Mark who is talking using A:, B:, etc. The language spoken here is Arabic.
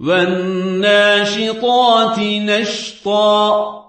A: والناشطات نشطا